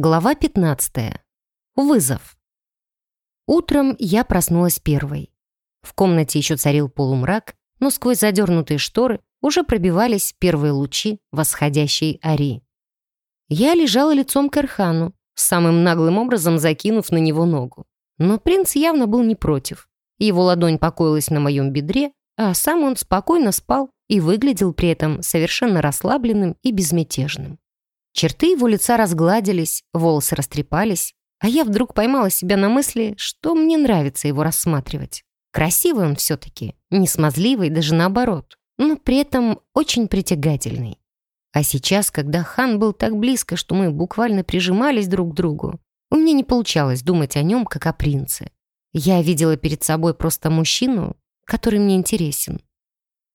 Глава 15. Вызов. Утром я проснулась первой. В комнате еще царил полумрак, но сквозь задернутые шторы уже пробивались первые лучи восходящей Ари. Я лежала лицом к Эрхану, самым наглым образом закинув на него ногу. Но принц явно был не против. Его ладонь покоилась на моем бедре, а сам он спокойно спал и выглядел при этом совершенно расслабленным и безмятежным. Черты его лица разгладились, волосы растрепались, а я вдруг поймала себя на мысли, что мне нравится его рассматривать. Красивый он все-таки, не смазливый, даже наоборот, но при этом очень притягательный. А сейчас, когда хан был так близко, что мы буквально прижимались друг к другу, у меня не получалось думать о нем, как о принце. Я видела перед собой просто мужчину, который мне интересен.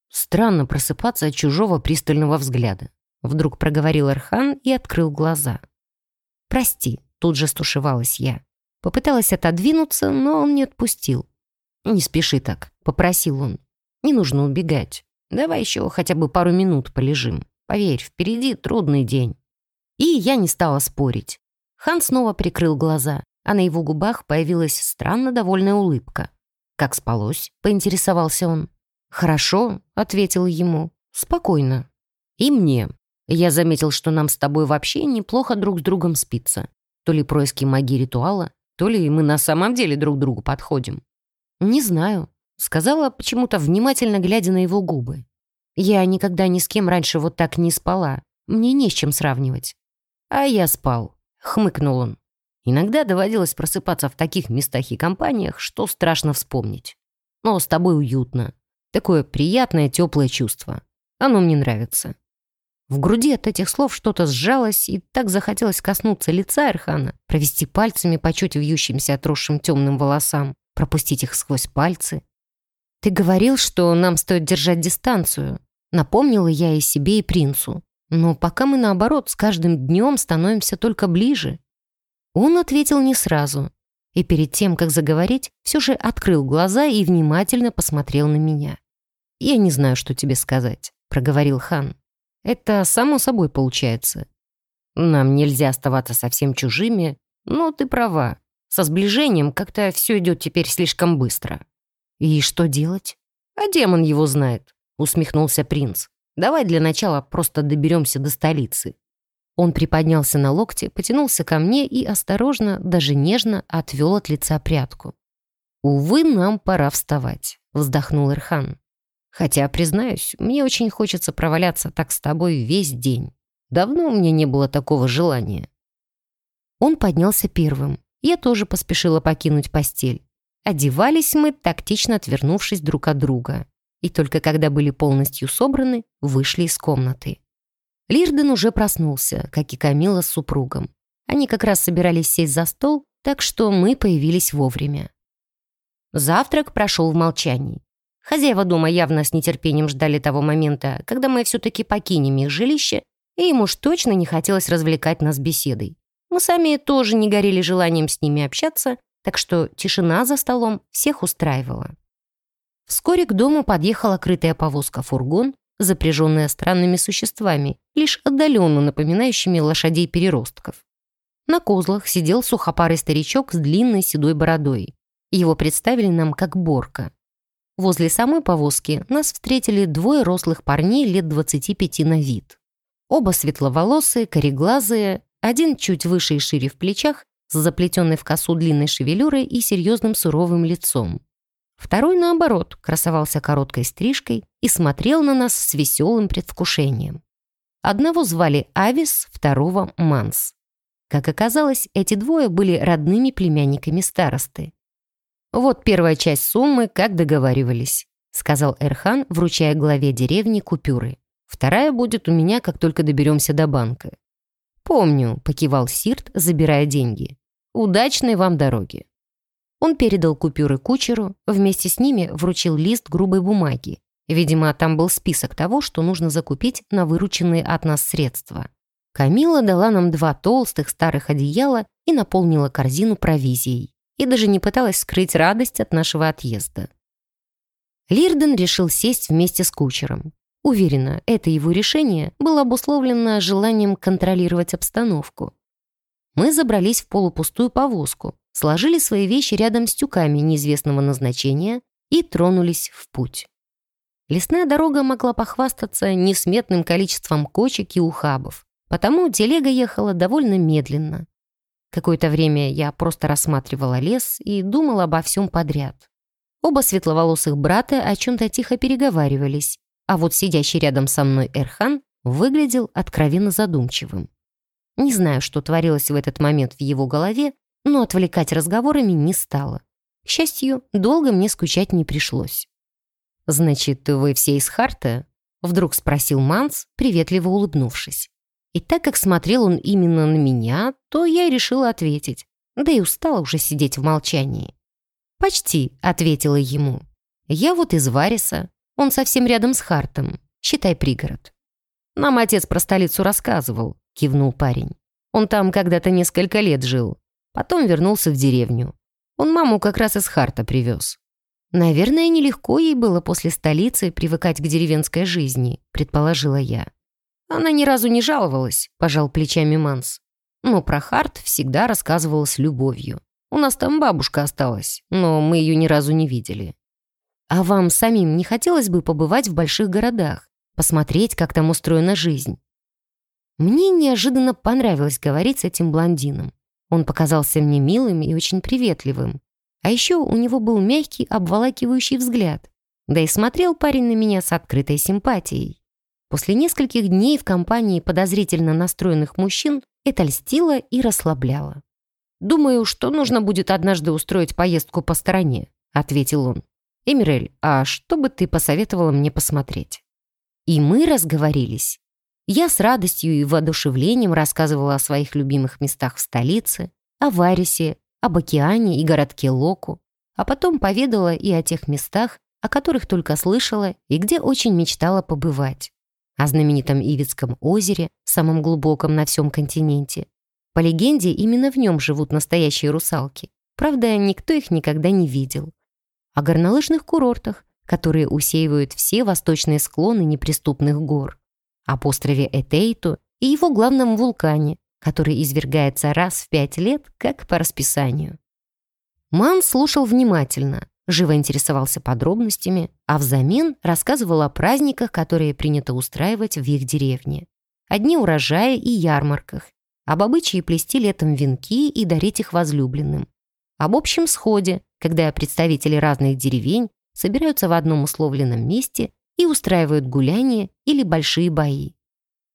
Странно просыпаться от чужого пристального взгляда. Вдруг проговорил Архан и открыл глаза. «Прости», — тут же стушевалась я. Попыталась отодвинуться, но он не отпустил. «Не спеши так», — попросил он. «Не нужно убегать. Давай еще хотя бы пару минут полежим. Поверь, впереди трудный день». И я не стала спорить. Хан снова прикрыл глаза, а на его губах появилась странно довольная улыбка. «Как спалось?» — поинтересовался он. «Хорошо», — ответил ему. «Спокойно». «И мне», я заметил, что нам с тобой вообще неплохо друг с другом спится. То ли происки магии ритуала, то ли мы на самом деле друг другу подходим. Не знаю. Сказала почему-то, внимательно глядя на его губы. Я никогда ни с кем раньше вот так не спала. Мне не с чем сравнивать. А я спал. Хмыкнул он. Иногда доводилось просыпаться в таких местах и компаниях, что страшно вспомнить. Но с тобой уютно. Такое приятное, теплое чувство. Оно мне нравится. В груди от этих слов что-то сжалось, и так захотелось коснуться лица Эрхана, провести пальцами по чуть вьющимся отросшим темным волосам, пропустить их сквозь пальцы. «Ты говорил, что нам стоит держать дистанцию», напомнила я и себе, и принцу. Но пока мы, наоборот, с каждым днем становимся только ближе. Он ответил не сразу, и перед тем, как заговорить, все же открыл глаза и внимательно посмотрел на меня. «Я не знаю, что тебе сказать», — проговорил хан. Это само собой получается. Нам нельзя оставаться совсем чужими, но ты права. Со сближением как-то все идет теперь слишком быстро. И что делать? А демон его знает, усмехнулся принц. Давай для начала просто доберемся до столицы. Он приподнялся на локте, потянулся ко мне и осторожно, даже нежно отвел от лица прядку. «Увы, нам пора вставать», — вздохнул Ирхан. Хотя, признаюсь, мне очень хочется проваляться так с тобой весь день. Давно у меня не было такого желания». Он поднялся первым. Я тоже поспешила покинуть постель. Одевались мы, тактично отвернувшись друг от друга. И только когда были полностью собраны, вышли из комнаты. Лирден уже проснулся, как и Камила с супругом. Они как раз собирались сесть за стол, так что мы появились вовремя. Завтрак прошел в молчании. Хозяева дома явно с нетерпением ждали того момента, когда мы все-таки покинем их жилище, и им уж точно не хотелось развлекать нас беседой. Мы сами тоже не горели желанием с ними общаться, так что тишина за столом всех устраивала. Вскоре к дому подъехала крытая повозка-фургон, запряженная странными существами, лишь отдаленно напоминающими лошадей-переростков. На козлах сидел сухопарый старичок с длинной седой бородой. Его представили нам как Борка. Возле самой повозки нас встретили двое рослых парней лет 25 на вид. Оба светловолосые, кореглазые, один чуть выше и шире в плечах, с заплетенной в косу длинной шевелюрой и серьезным суровым лицом. Второй, наоборот, красовался короткой стрижкой и смотрел на нас с веселым предвкушением. Одного звали Авис, второго — Манс. Как оказалось, эти двое были родными племянниками старосты. «Вот первая часть суммы, как договаривались», сказал Эрхан, вручая главе деревни купюры. «Вторая будет у меня, как только доберемся до банка». «Помню», — покивал Сирт, забирая деньги. «Удачной вам дороги». Он передал купюры кучеру, вместе с ними вручил лист грубой бумаги. Видимо, там был список того, что нужно закупить на вырученные от нас средства. Камила дала нам два толстых старых одеяла и наполнила корзину провизией и даже не пыталась скрыть радость от нашего отъезда. Лирден решил сесть вместе с кучером. Уверена, это его решение было обусловлено желанием контролировать обстановку. Мы забрались в полупустую повозку, сложили свои вещи рядом с тюками неизвестного назначения и тронулись в путь. Лесная дорога могла похвастаться несметным количеством кочек и ухабов, потому телега ехала довольно медленно. Какое-то время я просто рассматривала лес и думала обо всем подряд. Оба светловолосых брата о чем-то тихо переговаривались, а вот сидящий рядом со мной Эрхан выглядел откровенно задумчивым. Не знаю, что творилось в этот момент в его голове, но отвлекать разговорами не стало. К счастью, долго мне скучать не пришлось. «Значит, вы все из Харта?» — вдруг спросил Манс, приветливо улыбнувшись. И так как смотрел он именно на меня, то я решила ответить, да и устала уже сидеть в молчании. «Почти», — ответила ему. «Я вот из Вариса, он совсем рядом с Хартом, считай пригород». «Нам отец про столицу рассказывал», — кивнул парень. «Он там когда-то несколько лет жил, потом вернулся в деревню. Он маму как раз из Харта привез». «Наверное, нелегко ей было после столицы привыкать к деревенской жизни», — предположила я. Она ни разу не жаловалась, пожал плечами Манс. Но про Харт всегда рассказывала с любовью. У нас там бабушка осталась, но мы ее ни разу не видели. А вам самим не хотелось бы побывать в больших городах, посмотреть, как там устроена жизнь? Мне неожиданно понравилось говорить с этим блондином. Он показался мне милым и очень приветливым. А еще у него был мягкий, обволакивающий взгляд. Да и смотрел парень на меня с открытой симпатией. После нескольких дней в компании подозрительно настроенных мужчин это льстило и расслабляло. «Думаю, что нужно будет однажды устроить поездку по стороне», — ответил он. «Эмирель, а что бы ты посоветовала мне посмотреть?» И мы разговорились. Я с радостью и воодушевлением рассказывала о своих любимых местах в столице, о Варисе, об океане и городке Локу, а потом поведала и о тех местах, о которых только слышала и где очень мечтала побывать о знаменитом Ивицком озере, самом глубоком на всем континенте. По легенде, именно в нем живут настоящие русалки. Правда, никто их никогда не видел. О горнолыжных курортах, которые усеивают все восточные склоны неприступных гор. Об острове Этейту и его главном вулкане, который извергается раз в пять лет, как по расписанию. Ман слушал внимательно, живо интересовался подробностями, а взамен рассказывал о праздниках, которые принято устраивать в их деревне. О дне урожая и ярмарках, об обычае плести летом венки и дарить их возлюбленным, об общем сходе, когда представители разных деревень собираются в одном условленном месте и устраивают гуляния или большие бои.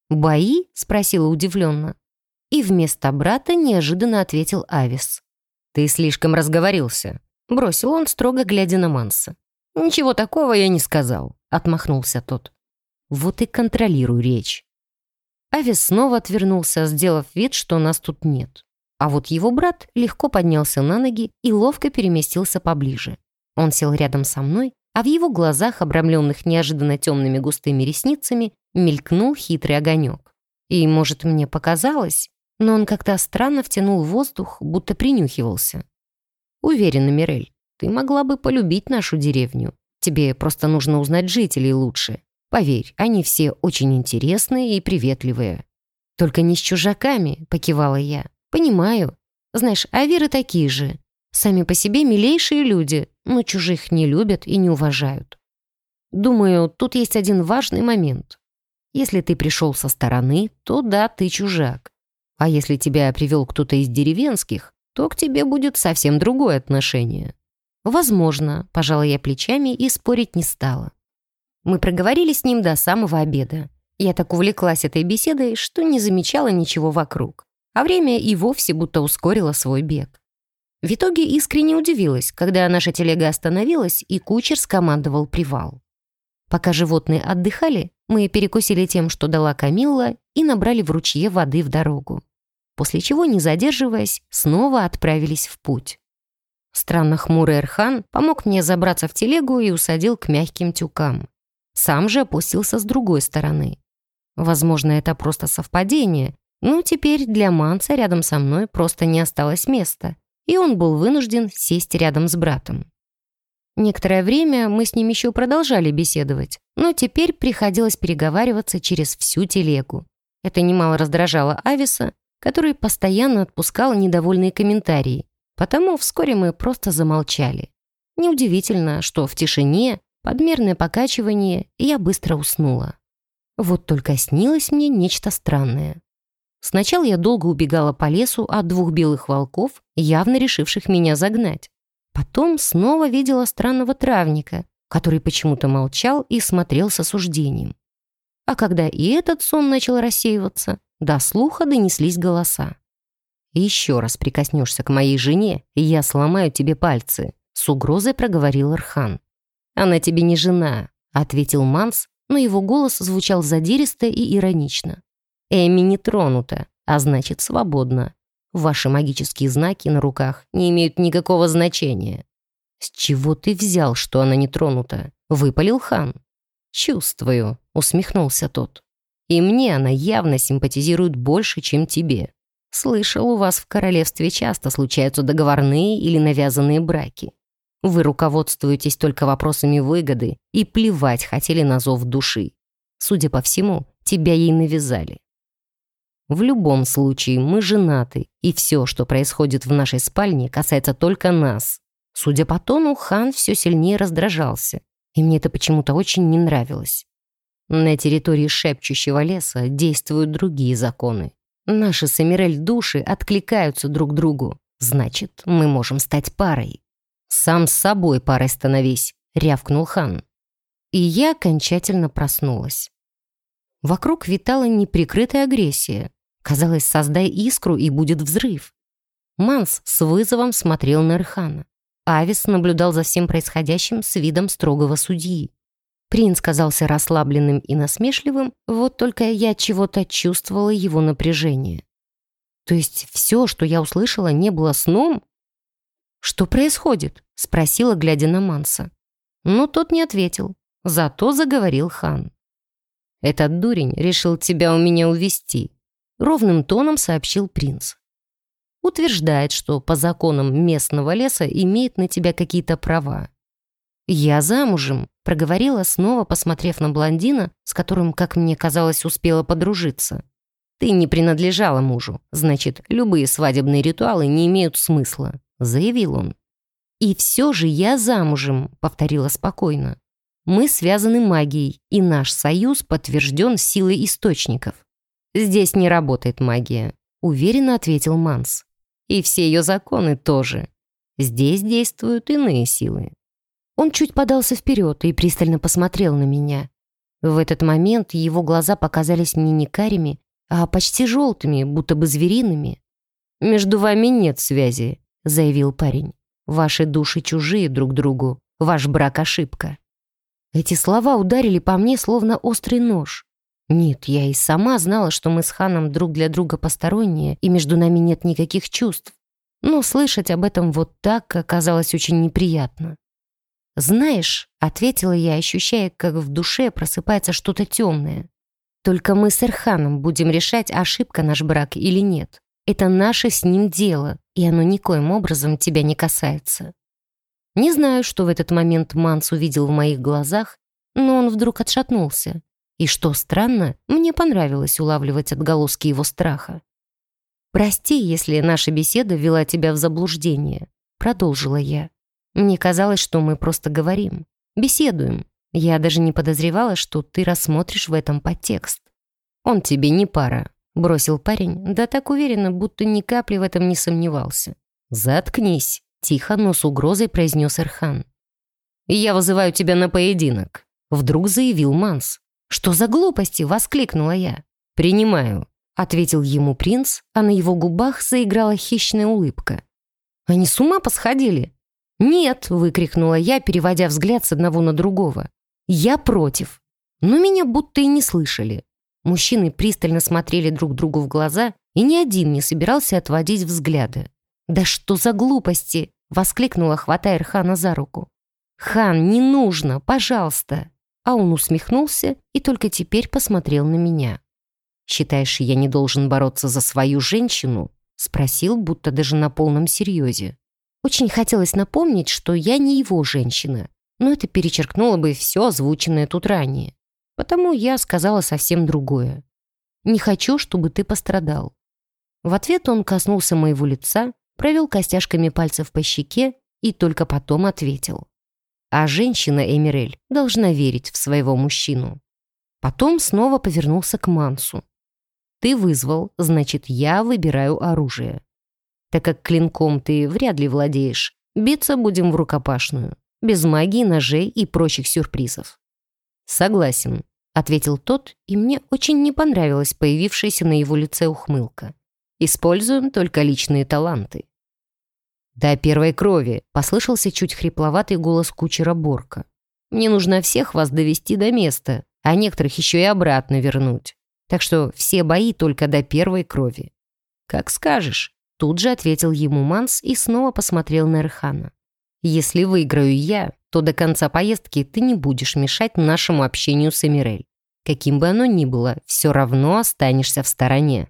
«Бои?» — спросила удивленно. И вместо брата неожиданно ответил Авис. «Ты слишком разговорился. Бросил он, строго глядя на Манса. «Ничего такого я не сказал», — отмахнулся тот. «Вот и контролируй речь». Авис снова отвернулся, сделав вид, что нас тут нет. А вот его брат легко поднялся на ноги и ловко переместился поближе. Он сел рядом со мной, а в его глазах, обрамленных неожиданно темными густыми ресницами, мелькнул хитрый огонек. И, может, мне показалось, но он как-то странно втянул воздух, будто принюхивался. Уверена, Мирель, ты могла бы полюбить нашу деревню. Тебе просто нужно узнать жителей лучше. Поверь, они все очень интересные и приветливые. Только не с чужаками, покивала я. Понимаю. Знаешь, авиры такие же. Сами по себе милейшие люди, но чужих не любят и не уважают. Думаю, тут есть один важный момент. Если ты пришел со стороны, то да, ты чужак. А если тебя привел кто-то из деревенских, то к тебе будет совсем другое отношение. Возможно, пожала я плечами и спорить не стала. Мы проговорили с ним до самого обеда. Я так увлеклась этой беседой, что не замечала ничего вокруг, а время и вовсе будто ускорило свой бег. В итоге искренне удивилась, когда наша телега остановилась и кучер скомандовал привал. Пока животные отдыхали, мы перекусили тем, что дала Камилла, и набрали в ручье воды в дорогу после чего, не задерживаясь, снова отправились в путь. Странно хмурый Эрхан помог мне забраться в телегу и усадил к мягким тюкам. Сам же опустился с другой стороны. Возможно, это просто совпадение, но теперь для Манца рядом со мной просто не осталось места, и он был вынужден сесть рядом с братом. Некоторое время мы с ним еще продолжали беседовать, но теперь приходилось переговариваться через всю телегу. Это немало раздражало Ависа, который постоянно отпускал недовольные комментарии, потому вскоре мы просто замолчали. Неудивительно, что в тишине, подмерное покачивание, я быстро уснула. Вот только снилось мне нечто странное. Сначала я долго убегала по лесу от двух белых волков, явно решивших меня загнать. Потом снова видела странного травника, который почему-то молчал и смотрел с осуждением. А когда и этот сон начал рассеиваться, до слуха донеслись голоса. «Еще раз прикоснешься к моей жене, и я сломаю тебе пальцы», с угрозой проговорил Архан. «Она тебе не жена», — ответил Манс, но его голос звучал задиристо и иронично. Эми не тронута, а значит, свободна. Ваши магические знаки на руках не имеют никакого значения. С чего ты взял, что она не тронута? Выпалил хан. Чувствую, усмехнулся тот. И мне она явно симпатизирует больше, чем тебе. Слышал, у вас в королевстве часто случаются договорные или навязанные браки. Вы руководствуетесь только вопросами выгоды и плевать хотели на зов души. Судя по всему, тебя ей навязали. В любом случае, мы женаты, и все, что происходит в нашей спальне, касается только нас. Судя по тону, хан все сильнее раздражался, и мне это почему-то очень не нравилось. На территории шепчущего леса действуют другие законы. Наши с Эмирель души откликаются друг другу. Значит, мы можем стать парой. «Сам с собой парой становись», — рявкнул хан. И я окончательно проснулась. Вокруг витала неприкрытая агрессия. Казалось, создай искру, и будет взрыв. Манс с вызовом смотрел на Эрхана. Авис наблюдал за всем происходящим с видом строгого судьи. Принц казался расслабленным и насмешливым, вот только я чего-то чувствовала его напряжение. То есть все, что я услышала, не было сном? «Что происходит?» — спросила, глядя на Манса. Но тот не ответил, зато заговорил хан. «Этот дурень решил тебя у меня увести ровным тоном сообщил принц. Утверждает, что по законам местного леса имеет на тебя какие-то права. «Я замужем», — проговорила, снова посмотрев на блондина, с которым, как мне казалось, успела подружиться. «Ты не принадлежала мужу, значит, любые свадебные ритуалы не имеют смысла», — заявил он. «И все же я замужем», — повторила спокойно. «Мы связаны магией, и наш союз подтвержден силой источников. «Здесь не работает магия», — уверенно ответил Манс. «И все ее законы тоже. Здесь действуют иные силы». Он чуть подался вперед и пристально посмотрел на меня. В этот момент его глаза показались мне не карими, а почти желтыми, будто бы звериными. «Между вами нет связи», — заявил парень. «Ваши души чужие друг другу. Ваш брак — ошибка». Эти слова ударили по мне, словно острый нож. Нет, я и сама знала, что мы с Ханом друг для друга посторонние, и между нами нет никаких чувств. Но слышать об этом вот так оказалось очень неприятно. «Знаешь», — ответила я, ощущая, как в душе просыпается что-то темное. «Только мы с Эрханом будем решать, ошибка наш брак или нет. Это наше с ним дело, и оно никоим образом тебя не касается». Не знаю, что в этот момент Манс увидел в моих глазах, но он вдруг отшатнулся. И что странно, мне понравилось улавливать отголоски его страха. «Прости, если наша беседа ввела тебя в заблуждение», — продолжила я. «Мне казалось, что мы просто говорим, беседуем. Я даже не подозревала, что ты рассмотришь в этом подтекст». «Он тебе не пара», — бросил парень, да так уверенно, будто ни капли в этом не сомневался. «Заткнись», — тихо, но с угрозой произнес Эрхан. «Я вызываю тебя на поединок», — вдруг заявил Манс. «Что за глупости?» — воскликнула я. «Принимаю», — ответил ему принц, а на его губах заиграла хищная улыбка. «Они с ума посходили?» «Нет!» — выкрикнула я, переводя взгляд с одного на другого. «Я против!» Но меня будто и не слышали. Мужчины пристально смотрели друг другу в глаза, и ни один не собирался отводить взгляды. «Да что за глупости!» — воскликнула, хватая Эрхана за руку. «Хан, не нужно, пожалуйста!» А он усмехнулся и только теперь посмотрел на меня. «Считаешь, я не должен бороться за свою женщину?» Спросил, будто даже на полном серьезе. Очень хотелось напомнить, что я не его женщина, но это перечеркнуло бы все озвученное тут ранее. Потому я сказала совсем другое. «Не хочу, чтобы ты пострадал». В ответ он коснулся моего лица, провел костяшками пальцев по щеке и только потом ответил. А женщина Эмирель должна верить в своего мужчину. Потом снова повернулся к Мансу. «Ты вызвал, значит, я выбираю оружие. Так как клинком ты вряд ли владеешь, биться будем в рукопашную, без магии, ножей и прочих сюрпризов». «Согласен», — ответил тот, и мне очень не понравилась появившаяся на его лице ухмылка. «Используем только личные таланты». «До первой крови», — послышался чуть хрипловатый голос кучера Борка. «Мне нужно всех вас довести до места, а некоторых еще и обратно вернуть. Так что все бои только до первой крови». «Как скажешь», — тут же ответил ему Манс и снова посмотрел на Эрхана. «Если выиграю я, то до конца поездки ты не будешь мешать нашему общению с Эмирель. Каким бы оно ни было, все равно останешься в стороне».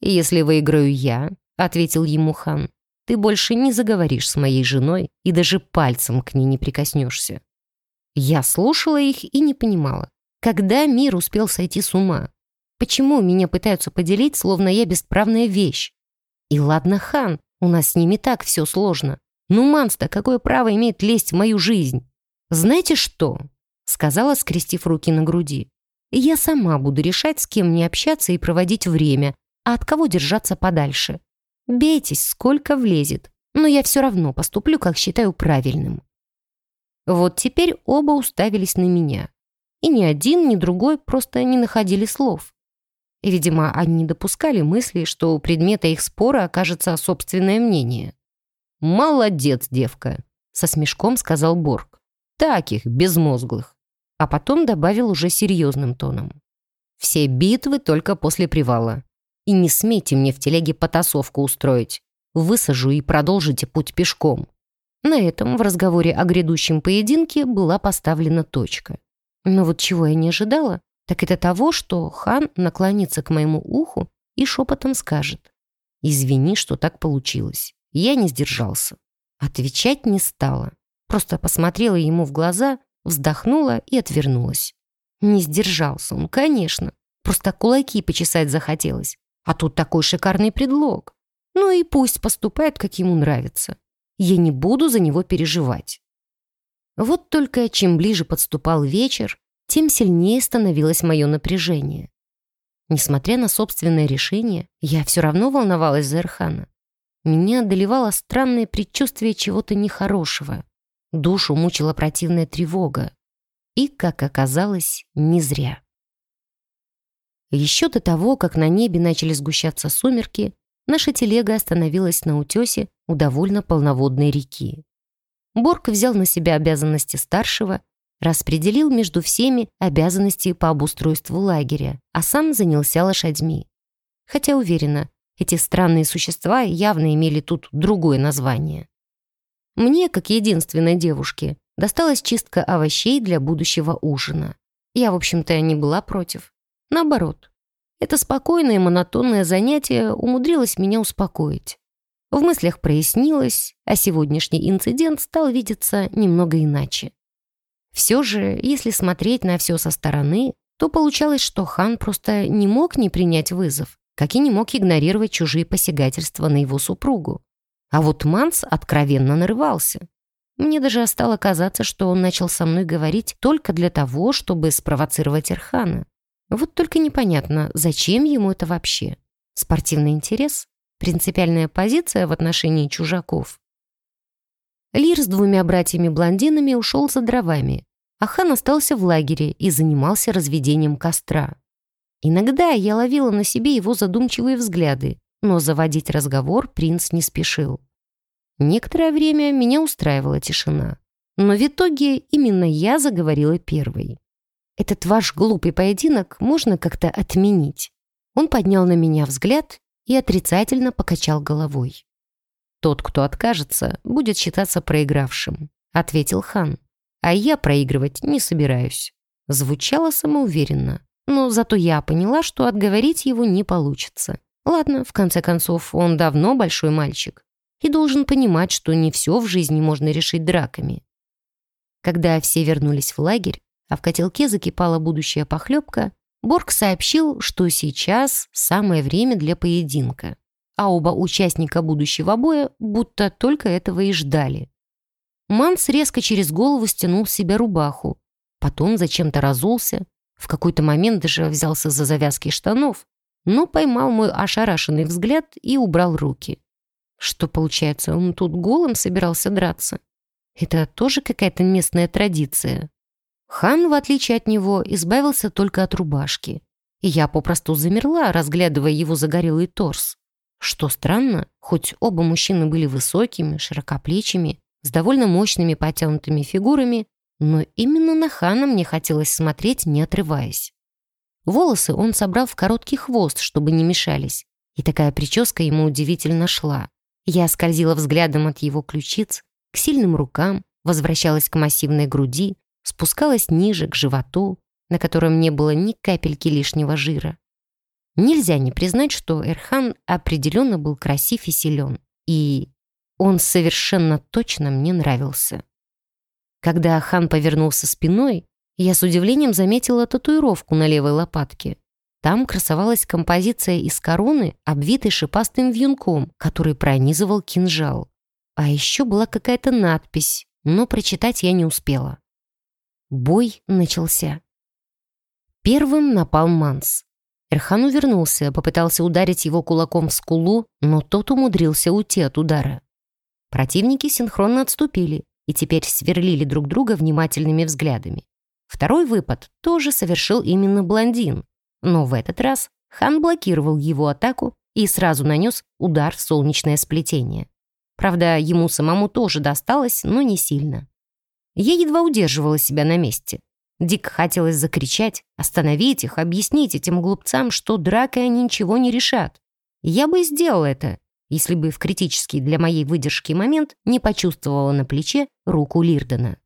«Если выиграю я», — ответил ему хан, «ты больше не заговоришь с моей женой и даже пальцем к ней не прикоснешься». Я слушала их и не понимала, когда мир успел сойти с ума? Почему меня пытаются поделить, словно я бесправная вещь? И ладно, хан, у нас с ними так все сложно. Ну, Манста, какое право имеет лезть в мою жизнь? Знаете что? Сказала, скрестив руки на груди. Я сама буду решать, с кем мне общаться и проводить время, а от кого держаться подальше. Бейтесь, сколько влезет, но я все равно поступлю, как считаю правильным. Вот теперь оба уставились на меня и ни один, ни другой просто не находили слов. Видимо, они не допускали мысли, что у предмета их спора окажется собственное мнение. «Молодец, девка», — со смешком сказал Борг. «Таких, безмозглых». А потом добавил уже серьезным тоном. «Все битвы только после привала. И не смейте мне в телеге потасовку устроить. Высажу и продолжите путь пешком». На этом в разговоре о грядущем поединке была поставлена точка. Но вот чего я не ожидала, так это того, что хан наклонится к моему уху и шепотом скажет. «Извини, что так получилось. Я не сдержался». Отвечать не стала. Просто посмотрела ему в глаза, вздохнула и отвернулась. Не сдержался он, конечно. Просто кулаки почесать захотелось. А тут такой шикарный предлог. Ну и пусть поступает, как ему нравится. Я не буду за него переживать. Вот только чем ближе подступал вечер, тем сильнее становилось мое напряжение. Несмотря на собственное решение, я все равно волновалась за Эрхана. Меня одолевало странное предчувствие чего-то нехорошего. Душу мучила противная тревога. И, как оказалось, не зря. Еще до того, как на небе начали сгущаться сумерки, наша телега остановилась на утесе у довольно полноводной реки. Борг взял на себя обязанности старшего, распределил между всеми обязанности по обустройству лагеря, а сам занялся лошадьми. Хотя уверена, эти странные существа явно имели тут другое название. Мне, как единственной девушке, досталась чистка овощей для будущего ужина. Я, в общем-то, не была против. Наоборот, это спокойное монотонное занятие умудрилось меня успокоить. В мыслях прояснилось, а сегодняшний инцидент стал видеться немного иначе. Все же, если смотреть на все со стороны, то получалось, что хан просто не мог не принять вызов, как и не мог игнорировать чужие посягательства на его супругу. А вот Манс откровенно нарывался. Мне даже стало казаться, что он начал со мной говорить только для того, чтобы спровоцировать Эрхана. Вот только непонятно, зачем ему это вообще? Спортивный интерес? Принципиальная позиция в отношении чужаков. Лир с двумя братьями-блондинами ушел за дровами, а хан остался в лагере и занимался разведением костра. Иногда я ловила на себе его задумчивые взгляды, но заводить разговор принц не спешил. Некоторое время меня устраивала тишина. Но в итоге именно я заговорила первой. «Этот ваш глупый поединок можно как-то отменить?» Он поднял на меня взгляд и отрицательно покачал головой. «Тот, кто откажется, будет считаться проигравшим», — ответил хан. «А я проигрывать не собираюсь». Звучало самоуверенно, но зато я поняла, что отговорить его не получится. Ладно, в конце концов, он давно большой мальчик и должен понимать, что не все в жизни можно решить драками. Когда все вернулись в лагерь, а в котелке закипала будущая похлебка, Борг сообщил, что сейчас самое время для поединка. А оба участника будущего боя будто только этого и ждали. Манс резко через голову стянул с себя рубаху, потом зачем-то разулся, в какой-то момент даже взялся за завязки штанов, но поймал мой ошарашенный взгляд и убрал руки. Что получается, он тут голым собирался драться? Это тоже какая-то местная традиция. Хан, в отличие от него, избавился только от рубашки. И я попросту замерла, разглядывая его загорелый торс. Что странно, хоть оба мужчины были высокими, широкоплечими, с довольно мощными потянутыми фигурами, но именно на Хана мне хотелось смотреть, не отрываясь. Волосы он собрал в короткий хвост, чтобы не мешались, и такая прическа ему удивительно шла. Я скользила взглядом от его ключиц к сильным рукам, возвращалась к массивной груди, спускалась ниже, к животу, на котором не было ни капельки лишнего жира. Нельзя не признать, что Эрхан определенно был красив и силен, и он совершенно точно мне нравился. Когда хан повернулся спиной, я с удивлением заметила татуировку на левой лопатке. Там красовалась композиция из короны, обвитой шипастым вьюнком, который пронизывал кинжал. А еще была какая-то надпись, но прочитать я не успела. Бой начался. Первым напал Манс. Эрхан увернулся, попытался ударить его кулаком в скулу, но тот умудрился уйти от удара. Противники синхронно отступили и теперь сверлили друг друга внимательными взглядами. Второй выпад тоже совершил именно блондин, но в этот раз хан блокировал его атаку и сразу нанес удар в солнечное сплетение. Правда, ему самому тоже досталось, но не сильно. Я едва удерживала себя на месте. Дико хотелось закричать, остановить их, объяснить этим глупцам, что дракой они ничего не решат. Я бы сделал это, если бы в критический для моей выдержки момент не почувствовала на плече руку Лирдена.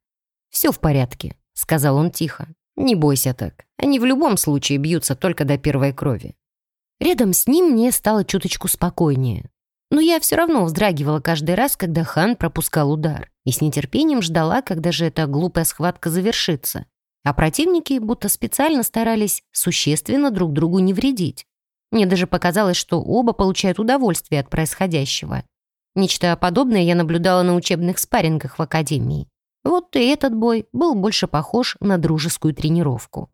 «Все в порядке», — сказал он тихо. «Не бойся так. Они в любом случае бьются только до первой крови». Рядом с ним мне стало чуточку спокойнее. Но я все равно вздрагивала каждый раз, когда хан пропускал удар, и с нетерпением ждала, когда же эта глупая схватка завершится. А противники будто специально старались существенно друг другу не вредить. Мне даже показалось, что оба получают удовольствие от происходящего. Нечто подобное я наблюдала на учебных спаррингах в академии. Вот и этот бой был больше похож на дружескую тренировку.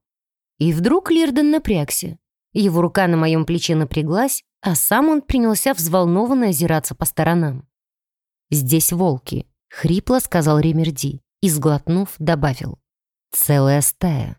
И вдруг Лирден напрягся. Его рука на моем плече напряглась, а сам он принялся взволнованно озираться по сторонам. «Здесь волки», — хрипло сказал Ремерди и, сглотнув, добавил. «Целая стая».